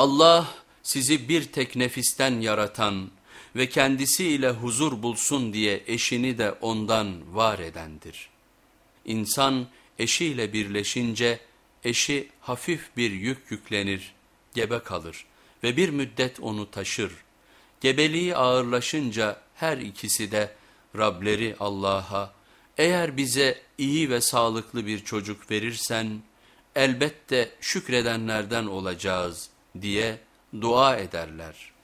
Allah sizi bir tek nefisten yaratan ve kendisiyle huzur bulsun diye eşini de ondan var edendir. İnsan eşiyle birleşince eşi hafif bir yük yüklenir, gebe kalır ve bir müddet onu taşır. Gebeliği ağırlaşınca her ikisi de Rableri Allah'a eğer bize iyi ve sağlıklı bir çocuk verirsen elbette şükredenlerden olacağız diye dua ederler.''